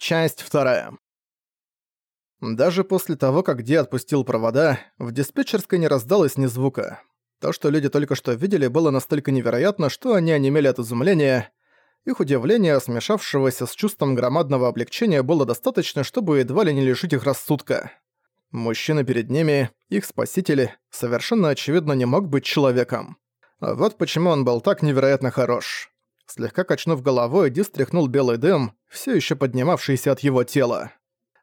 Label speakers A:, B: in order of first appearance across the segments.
A: Часть вторая. Даже после того, как Ди отпустил провода, в диспетчерской не раздалось ни звука. То, что люди только что видели, было настолько невероятно, что они онемели от изумления. Их удивление, смешавшегося с чувством громадного облегчения, было достаточно, чтобы едва ли не лишить их рассудка. Мужчина перед ними, их спаситель, совершенно очевидно не мог быть человеком. А вот почему он был так невероятно хорош. Слегка качнув головой, Ди стряхнул белый дым, все еще поднимавшийся от его тела.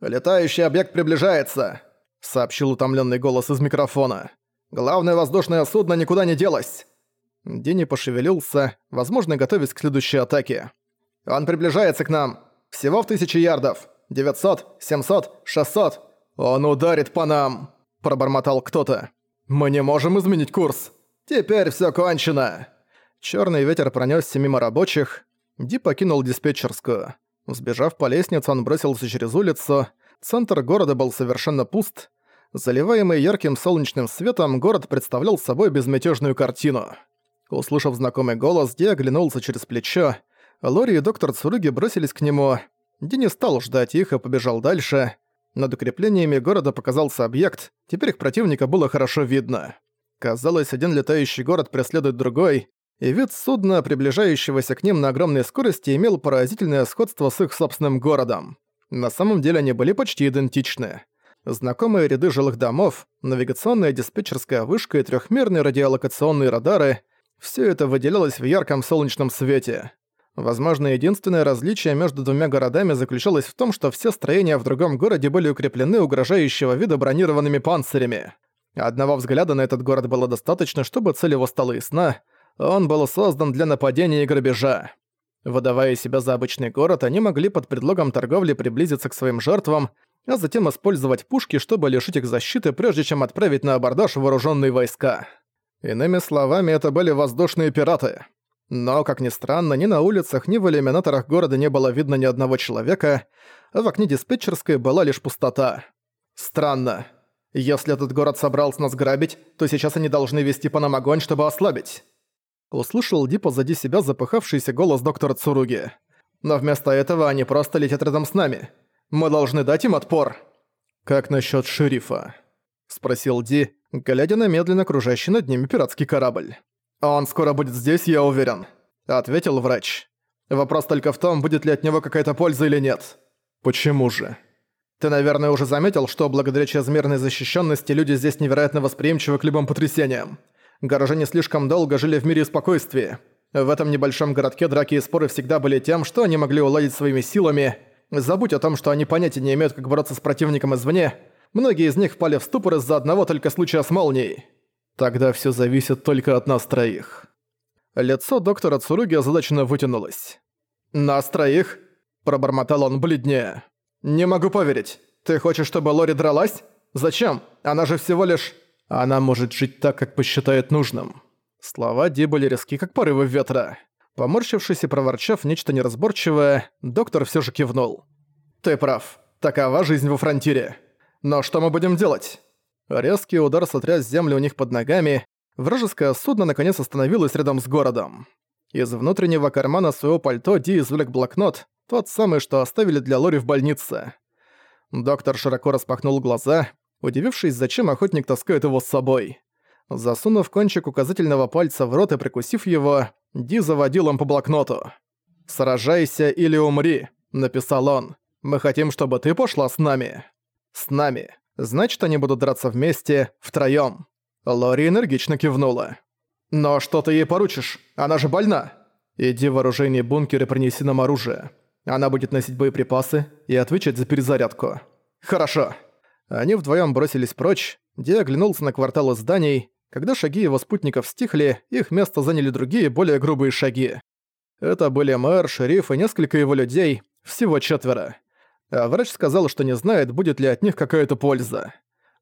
A: «Летающий объект приближается!» — сообщил утомленный голос из микрофона. «Главное воздушное судно никуда не делось!» Дини пошевелился, возможно, готовясь к следующей атаке. «Он приближается к нам! Всего в тысячи ярдов! 900, 700, 600! Он ударит по нам!» – пробормотал кто-то. «Мы не можем изменить курс! Теперь все кончено!» Черный ветер пронесся мимо рабочих. Ди покинул диспетчерскую. Сбежав по лестнице, он бросился через улицу. Центр города был совершенно пуст. Заливаемый ярким солнечным светом, город представлял собой безмятежную картину. Услышав знакомый голос, Ди оглянулся через плечо. Лори и доктор Цуруги бросились к нему. Ди не стал ждать их и побежал дальше. Над укреплениями города показался объект, теперь их противника было хорошо видно. Казалось, один летающий город преследует другой, и вид судна, приближающегося к ним на огромной скорости, имел поразительное сходство с их собственным городом. На самом деле они были почти идентичны. Знакомые ряды жилых домов, навигационная диспетчерская вышка и трехмерные радиолокационные радары – все это выделялось в ярком солнечном свете. Возможно, единственное различие между двумя городами заключалось в том, что все строения в другом городе были укреплены угрожающего вида бронированными панцирями. Одного взгляда на этот город было достаточно, чтобы цель его стала ясна – он был создан для нападения и грабежа. Выдавая себя за обычный город, они могли под предлогом торговли приблизиться к своим жертвам, а затем использовать пушки, чтобы лишить их защиты, прежде чем отправить на абордаж вооруженные войска. Иными словами, это были воздушные пираты. Но, как ни странно, ни на улицах, ни в иллюминаторах города не было видно ни одного человека, а в окне диспетчерской была лишь пустота. Странно. Если этот город собрался нас грабить, то сейчас они должны вести по нам огонь, чтобы ослабить. Услышал Ди позади себя запыхавшийся голос доктора Цуруги. «Но вместо этого они просто летят рядом с нами. Мы должны дать им отпор». «Как насчет шерифа?» Спросил Ди, глядя на медленно кружащий над ними пиратский корабль. «Он скоро будет здесь, я уверен», — ответил врач. «Вопрос только в том, будет ли от него какая-то польза или нет». «Почему же?» «Ты, наверное, уже заметил, что благодаря чрезмерной защищенности люди здесь невероятно восприимчивы к любым потрясениям горожане слишком долго жили в мире спокойствия. В этом небольшом городке драки и споры всегда были тем, что они могли уладить своими силами. Забудь о том, что они понятия не имеют, как бороться с противником извне. Многие из них впали в ступор из-за одного только случая с молнией. Тогда все зависит только от нас троих. Лицо доктора Цуруги озадаченно вытянулось. «Нас троих?» – пробормотал он бледнее. «Не могу поверить. Ты хочешь, чтобы Лори дралась? Зачем? Она же всего лишь...» Она может жить так, как посчитает нужным. Слова Ди были резки, как порывы ветра. Поморщившись и проворчав нечто неразборчивое, доктор все же кивнул. «Ты прав. Такова жизнь во фронтире. Но что мы будем делать?» Резкий удар сотряс землю у них под ногами. Вражеское судно наконец остановилось рядом с городом. Из внутреннего кармана своего пальто Ди извлек блокнот, тот самый, что оставили для Лори в больнице. Доктор широко распахнул глаза, удивившись, зачем охотник таскает его с собой. Засунув кончик указательного пальца в рот и прикусив его, Ди заводил им по блокноту. «Сражайся или умри», — написал он. «Мы хотим, чтобы ты пошла с нами». «С нами. Значит, они будут драться вместе, втроём». Лори энергично кивнула. «Но что ты ей поручишь? Она же больна!» «Иди в оружейный бункер и принеси нам оружие. Она будет носить боеприпасы и отвечать за перезарядку». «Хорошо». Они вдвоем бросились прочь, Ди оглянулся на кварталы зданий. Когда шаги его спутников стихли, их место заняли другие, более грубые шаги. Это были мэр, шериф и несколько его людей, всего четверо. А врач сказал, что не знает, будет ли от них какая-то польза.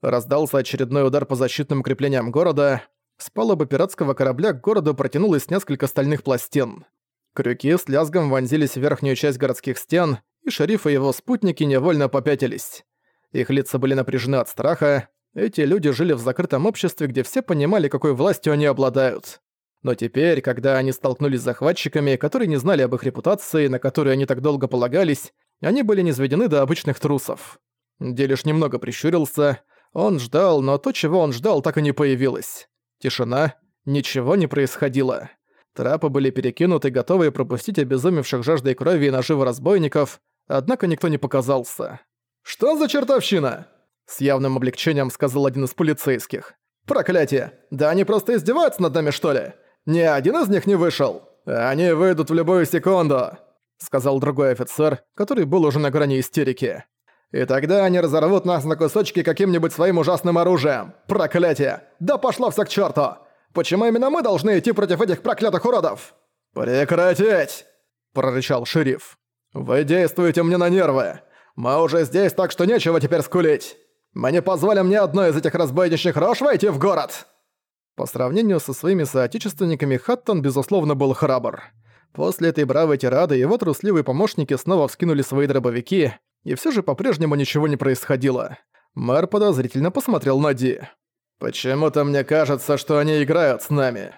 A: Раздался очередной удар по защитным укреплениям города. С палубы пиратского корабля к городу протянулось несколько стальных пластин. Крюки с лязгом вонзились в верхнюю часть городских стен, и шериф и его спутники невольно попятились. Их лица были напряжены от страха. Эти люди жили в закрытом обществе, где все понимали, какой властью они обладают. Но теперь, когда они столкнулись с захватчиками, которые не знали об их репутации, на которую они так долго полагались, они были низведены до обычных трусов. Ди лишь немного прищурился. Он ждал, но то, чего он ждал, так и не появилось. Тишина. Ничего не происходило. Трапы были перекинуты, готовые пропустить обезумевших жаждой крови и наживы разбойников, однако никто не показался. «Что за чертовщина?» С явным облегчением сказал один из полицейских. «Проклятие! Да они просто издеваются над нами, что ли? Ни один из них не вышел! Они выйдут в любую секунду!» Сказал другой офицер, который был уже на грани истерики. «И тогда они разорвут нас на кусочки каким-нибудь своим ужасным оружием! Проклятие! Да пошло все к черту! Почему именно мы должны идти против этих проклятых уродов?» «Прекратить!» – прорычал шериф. «Вы действуете мне на нервы! Мы уже здесь, так что нечего теперь скулить! Мы не позволим ни одной из этих разбойничьих рож войти в город!» По сравнению со своими соотечественниками, Хаттон, безусловно, был храбр. После этой бравой тирады его трусливые помощники снова вскинули свои дробовики, и все же по-прежнему ничего не происходило. Мэр подозрительно посмотрел на Ди. «Почему-то мне кажется, что они играют с нами».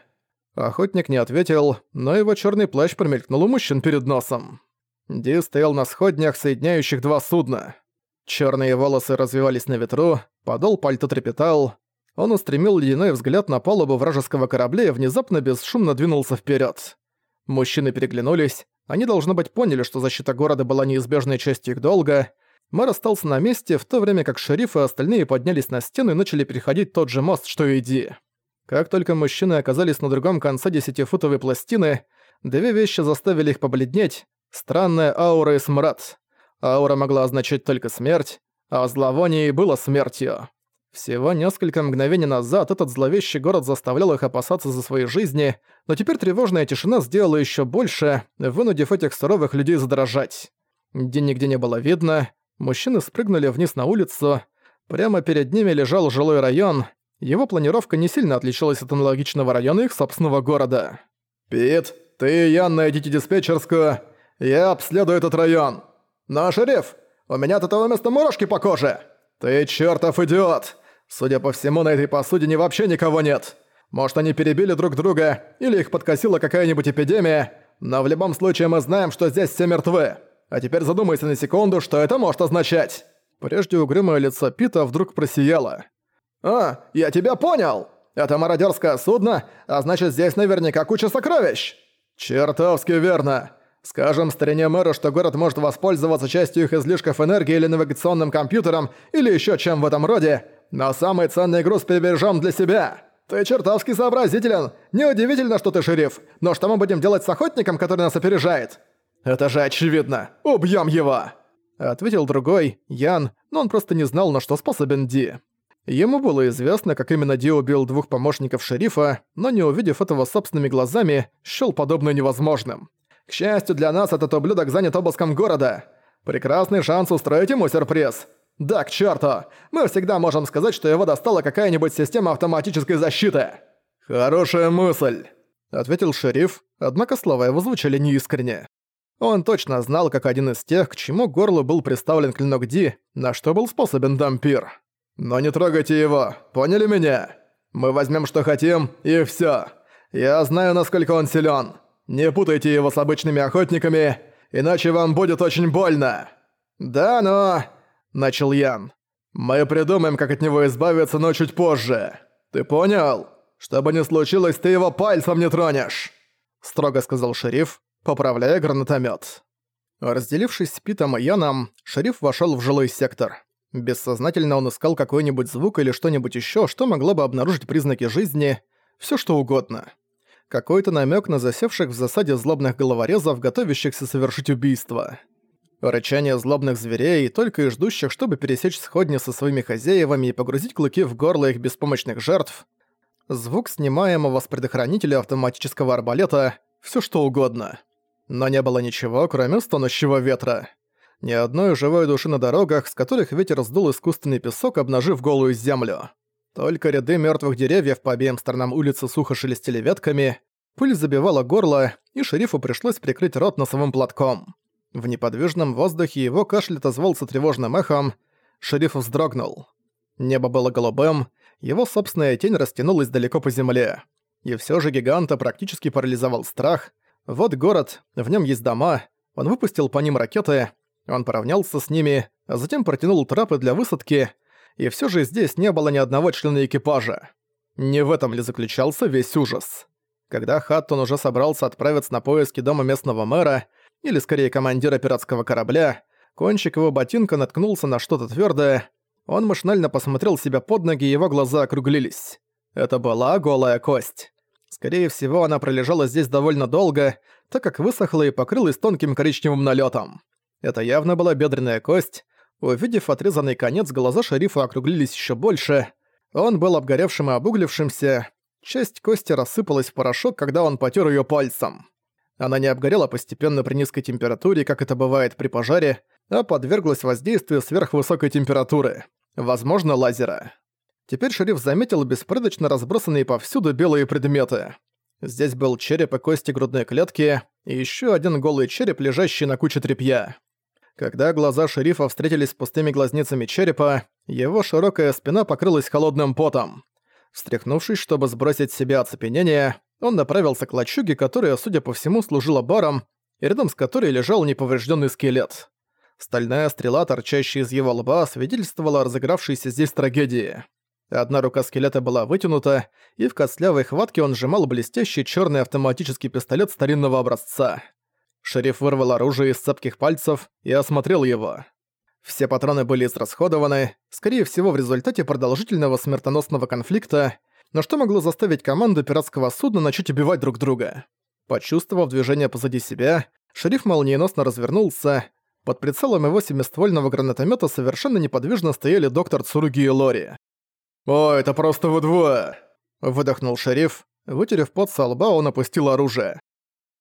A: Охотник не ответил, но его черный плащ промелькнул у мужчин перед носом. Ди стоял на сходнях, соединяющих два судна. Черные волосы развивались на ветру, подол пальто трепетал. Он устремил ледяной взгляд на палубу вражеского корабля и внезапно бесшумно двинулся вперед. Мужчины переглянулись. Они, должно быть, поняли, что защита города была неизбежной частью их долга. Мэр остался на месте, в то время как шериф и остальные поднялись на стену и начали переходить тот же мост, что и Ди. Как только мужчины оказались на другом конце десятифутовой пластины, две вещи заставили их побледнеть. Странная аура и смрад. Аура могла означать только смерть, а зловоние было смертью. Всего несколько мгновений назад этот зловещий город заставлял их опасаться за свои жизни, но теперь тревожная тишина сделала еще больше, вынудив этих суровых людей задрожать. День нигде не было видно, мужчины спрыгнули вниз на улицу, прямо перед ними лежал жилой район, его планировка не сильно отличалась от аналогичного района их собственного города. «Пит, ты и Ян найдите диспетчерскую, я обследую этот район. Но, шериф, у меня от этого места мурашки по коже. Ты чертов идиот!» Судя по всему, на этой посудине вообще никого нет. Может, они перебили друг друга, или их подкосила какая-нибудь эпидемия, но в любом случае мы знаем, что здесь все мертвы. А теперь задумайся на секунду, что это может означать». Прежде угрюмое лицо Пита вдруг просияло. «А, я тебя понял! Это мародерское судно, а значит, здесь наверняка куча сокровищ!» «Чертовски верно! Скажем старине мэра, что город может воспользоваться частью их излишков энергии или навигационным компьютером, или еще чем в этом роде, но самый ценный груз перебережем для себя. Ты чертовски сообразителен. Неудивительно, что ты шериф. Но что мы будем делать с охотником, который нас опережает? Это же очевидно. Убьем его!» Ответил другой, Ян, но он просто не знал, на что способен Ди. Ему было известно, как именно Ди убил двух помощников шерифа, но не увидев этого собственными глазами, счёл подобное невозможным. К счастью для нас, этот ублюдок занят обыском города. Прекрасный шанс устроить ему сюрприз. Да, к черту! Мы всегда можем сказать, что его достала какая-нибудь система автоматической защиты. Хорошая мысль, ответил шериф, однако слова его звучали неискренне. Он точно знал, как один из тех, к чему горлу был приставлен клинок Ди, на что был способен дампир. Но не трогайте его, поняли меня? Мы возьмем, что хотим, и все. Я знаю, насколько он силен. Не путайте его с обычными охотниками, иначе вам будет очень больно. Да, но... — начал Ян. «Мы придумаем, как от него избавиться, но чуть позже. Ты понял? Что бы ни случилось, ты его пальцем не тронешь!» Строго сказал шериф, поправляя гранатомет. Разделившись с Питом и Яном, шериф вошел в жилой сектор. Бессознательно он искал какой-нибудь звук или что-нибудь еще, что могло бы обнаружить признаки жизни, все что угодно. Какой-то намек на засевших в засаде злобных головорезов, готовящихся совершить убийство. Рычание злобных зверей, только и ждущих, чтобы пересечь сходни со своими хозяевами и погрузить клыки в горло их беспомощных жертв. Звук снимаемого с предохранителя автоматического арбалета, все что угодно. Но не было ничего, кроме стонущего ветра. Ни одной живой души на дорогах, с которых ветер сдул искусственный песок, обнажив голую землю. Только ряды мертвых деревьев по обеим сторонам улицы сухо шелестели ветками, пыль забивала горло, и шерифу пришлось прикрыть рот носовым платком. В неподвижном воздухе его кашель отозвался тревожным эхом. Шериф вздрогнул. Небо было голубым, его собственная тень растянулась далеко по земле. И все же гиганта практически парализовал страх. Вот город, в нем есть дома, он выпустил по ним ракеты, Он поравнялся с ними, а затем протянул трапы для высадки, и все же здесь не было ни одного члена экипажа. Не в этом ли заключался весь ужас? Когда Хаттон уже собрался отправиться на поиски дома местного мэра, или скорее командира пиратского корабля, кончик его ботинка наткнулся на что-то твердое. Он машинально посмотрел себя под ноги, и его глаза округлились. Это была голая кость. Скорее всего, она пролежала здесь довольно долго, так как высохла и покрылась тонким коричневым налетом. Это явно была бедренная кость. Увидев отрезанный конец, глаза шерифа округлились еще больше. Он был обгоревшим и обуглившимся. Часть кости рассыпалась в порошок, когда он потер ее пальцем. Она не обгорела постепенно при низкой температуре, как это бывает при пожаре, а подверглась воздействию сверхвысокой температуры, возможно, лазера. Теперь шериф заметил беспорядочно разбросанные повсюду белые предметы. Здесь был череп и кости грудной клетки, и еще один голый череп, лежащий на куче тряпья. Когда глаза шерифа встретились с пустыми глазницами черепа, его широкая спина покрылась холодным потом. Встряхнувшись, чтобы сбросить с себя оцепенение, он направился к лачуге, которая, судя по всему, служила баром, и рядом с которой лежал неповрежденный скелет. Стальная стрела, торчащая из его лба, свидетельствовала о разыгравшейся здесь трагедии. Одна рука скелета была вытянута, и в костлявой хватке он сжимал блестящий черный автоматический пистолет старинного образца. Шериф вырвал оружие из цепких пальцев и осмотрел его. Все патроны были израсходованы, скорее всего в результате продолжительного смертоносного конфликта, но что могло заставить команду пиратского судна начать убивать друг друга? Почувствовав движение позади себя, шериф молниеносно развернулся. Под прицелом его семиствольного гранатомета совершенно неподвижно стояли доктор Цуруги и Лори. «О, это просто вы двое!» – выдохнул шериф. Вытерев пот со лба, он опустил оружие.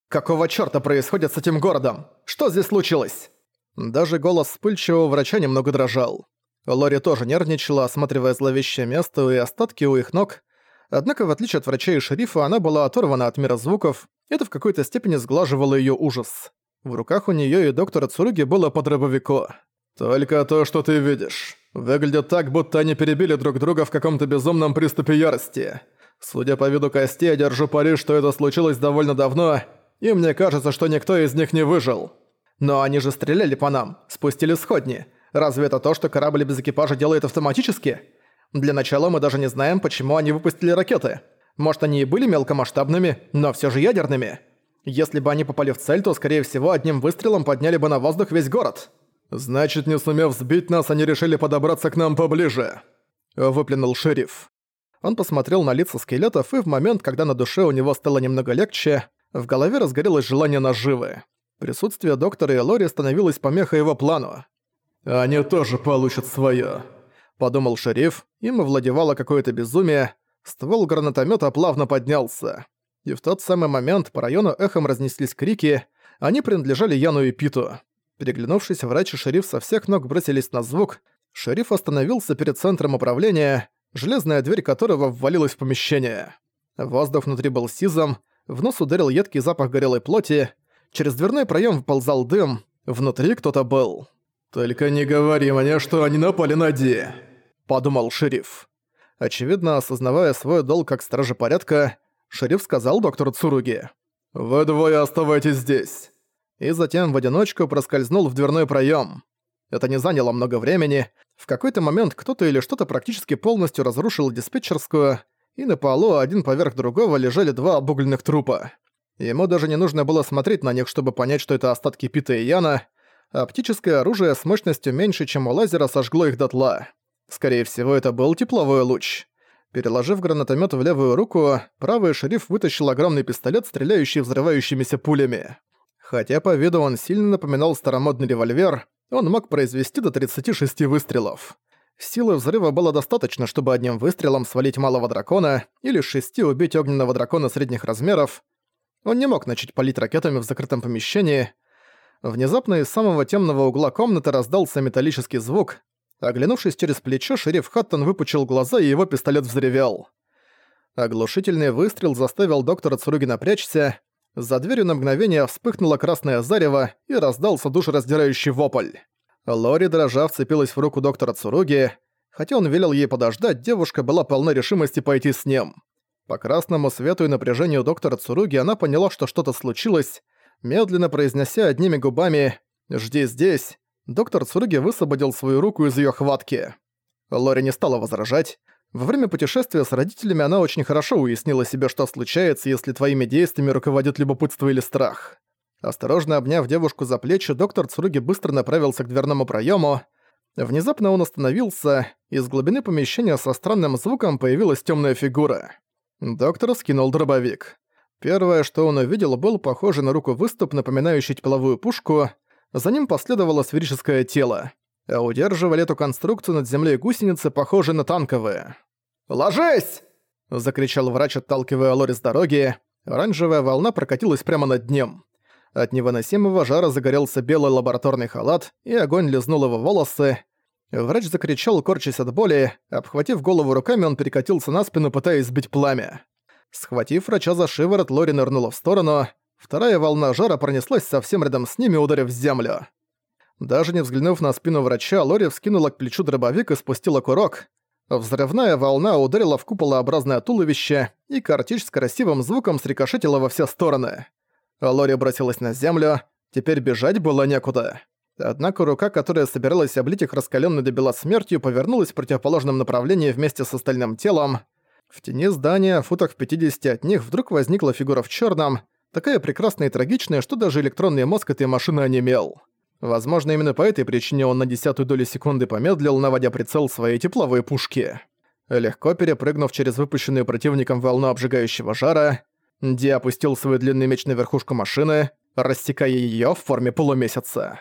A: «Какого чёрта происходит с этим городом? Что здесь случилось?» Даже голос вспыльчивого врача немного дрожал. Лори тоже нервничала, осматривая зловещее место и остатки у их ног. Однако, в отличие от врача и шерифа, она была оторвана от мира звуков, это в какой-то степени сглаживало её ужас. В руках у неё и доктора Цуруги было по дробовику. «Только то, что ты видишь. Выглядит так, будто они перебили друг друга в каком-то безумном приступе ярости. Судя по виду костей, я держу пари, что это случилось довольно давно, и мне кажется, что никто из них не выжил. Но они же стреляли по нам, спустили сходни. Разве это то, что корабль без экипажа делает автоматически? Для начала мы даже не знаем, почему они выпустили ракеты. Может, они и были мелкомасштабными, но все же ядерными. Если бы они попали в цель, то, скорее всего, одним выстрелом подняли бы на воздух весь город. «Значит, не сумев сбить нас, они решили подобраться к нам поближе», — выплюнул шериф. Он посмотрел на лица скелетов, и в момент, когда на душе у него стало немного легче, в голове разгорелось желание наживы. Присутствие доктора и Лори становилось помехой его плану. «Они тоже получат своё», — подумал шериф, им овладевало какое-то безумие, ствол гранатомета плавно поднялся. И в тот самый момент по району эхом разнеслись крики, они принадлежали Яну и Питу. Переглянувшись, врач и шериф со всех ног бросились на звук. Шериф остановился перед центром управления, железная дверь которого ввалилась в помещение. Воздух внутри был сизом, в нос ударил едкий запах горелой плоти, через дверной проем выползал дым, внутри кто-то был. «Только не говори мне, что они напали на Ди», — подумал шериф. Очевидно, осознавая свой долг как стража порядка, шериф сказал доктору Цуруги. «Вы двое оставайтесь здесь и затем в одиночку проскользнул в дверной проем. Это не заняло много времени. В какой-то момент кто-то или что-то практически полностью разрушил диспетчерскую, и на полу один поверх другого лежали два обугленных трупа. Ему даже не нужно было смотреть на них, чтобы понять, что это остатки Пита и Яна. Оптическое оружие с мощностью меньше, чем у лазера, сожгло их дотла. Скорее всего, это был тепловой луч. Переложив гранатомет в левую руку, правый шериф вытащил огромный пистолет, стреляющий взрывающимися пулями. Хотя по виду он сильно напоминал старомодный револьвер, он мог произвести до 36 выстрелов. Силы взрыва было достаточно, чтобы одним выстрелом свалить малого дракона или шести убить огненного дракона средних размеров. Он не мог начать палить ракетами в закрытом помещении. Внезапно из самого темного угла комнаты раздался металлический звук. Оглянувшись через плечо, шериф Хаттон выпучил глаза, и его пистолет взревел. Оглушительный выстрел заставил доктора Цуруги напрячься, за дверью на мгновение вспыхнуло красное зарево и раздался душераздирающий вопль. Лори, дрожа, вцепилась в руку доктора Цуруги. Хотя он велел ей подождать, девушка была полна решимости пойти с ним. По красному свету и напряжению доктора Цуруги она поняла, что что-то случилось. Медленно произнеся одними губами «Жди здесь», доктор Цуруги высвободил свою руку из её хватки. Лори не стала возражать. Во время путешествия с родителями она очень хорошо уяснила себе, что случается, если твоими действиями руководит любопытство или страх. Осторожно обняв девушку за плечи, доктор Цуруги быстро направился к дверному проёму. Внезапно он остановился, из глубины помещения со странным звуком появилась тёмная фигура. Доктор скинул дробовик. Первое, что он увидел, был похожий на руку выступ, напоминающий тепловую пушку. За ним последовало сферическое тело а удерживали эту конструкцию над землей гусеницы, похожие на танковые. «Ложись!» – закричал врач, отталкивая Лори с дороги. Оранжевая волна прокатилась прямо над ним. От невыносимого жара загорелся белый лабораторный халат, и огонь лизнул его волосы. Врач закричал, корчась от боли. Обхватив голову руками, он перекатился на спину, пытаясь сбить пламя. Схватив врача за шиворот, Лори нырнула в сторону. Вторая волна жара пронеслась совсем рядом с ними, ударив в землю. Даже не взглянув на спину врача, Лори вскинула к плечу дробовик и спустила курок. Взрывная волна ударила в куполообразное туловище, и картечь с красивым звуком срикошетила во все стороны. Лори бросилась на землю, теперь бежать было некуда. Однако рука, которая собиралась облить их раскалённой до бела смертью, повернулась в противоположном направлении вместе с остальным телом. В тени здания, футах в 50 от них, вдруг возникла фигура в чёрном, такая прекрасная и трагичная, что даже электронный мозг этой машины онемел. Возможно, именно по этой причине он на десятую долю секунды помедлил, наводя прицел своей тепловой пушки. Легко перепрыгнув через выпущенную противником волну обжигающего жара, Ди опустил свой длинный меч на верхушку машины, рассекая её в форме полумесяца.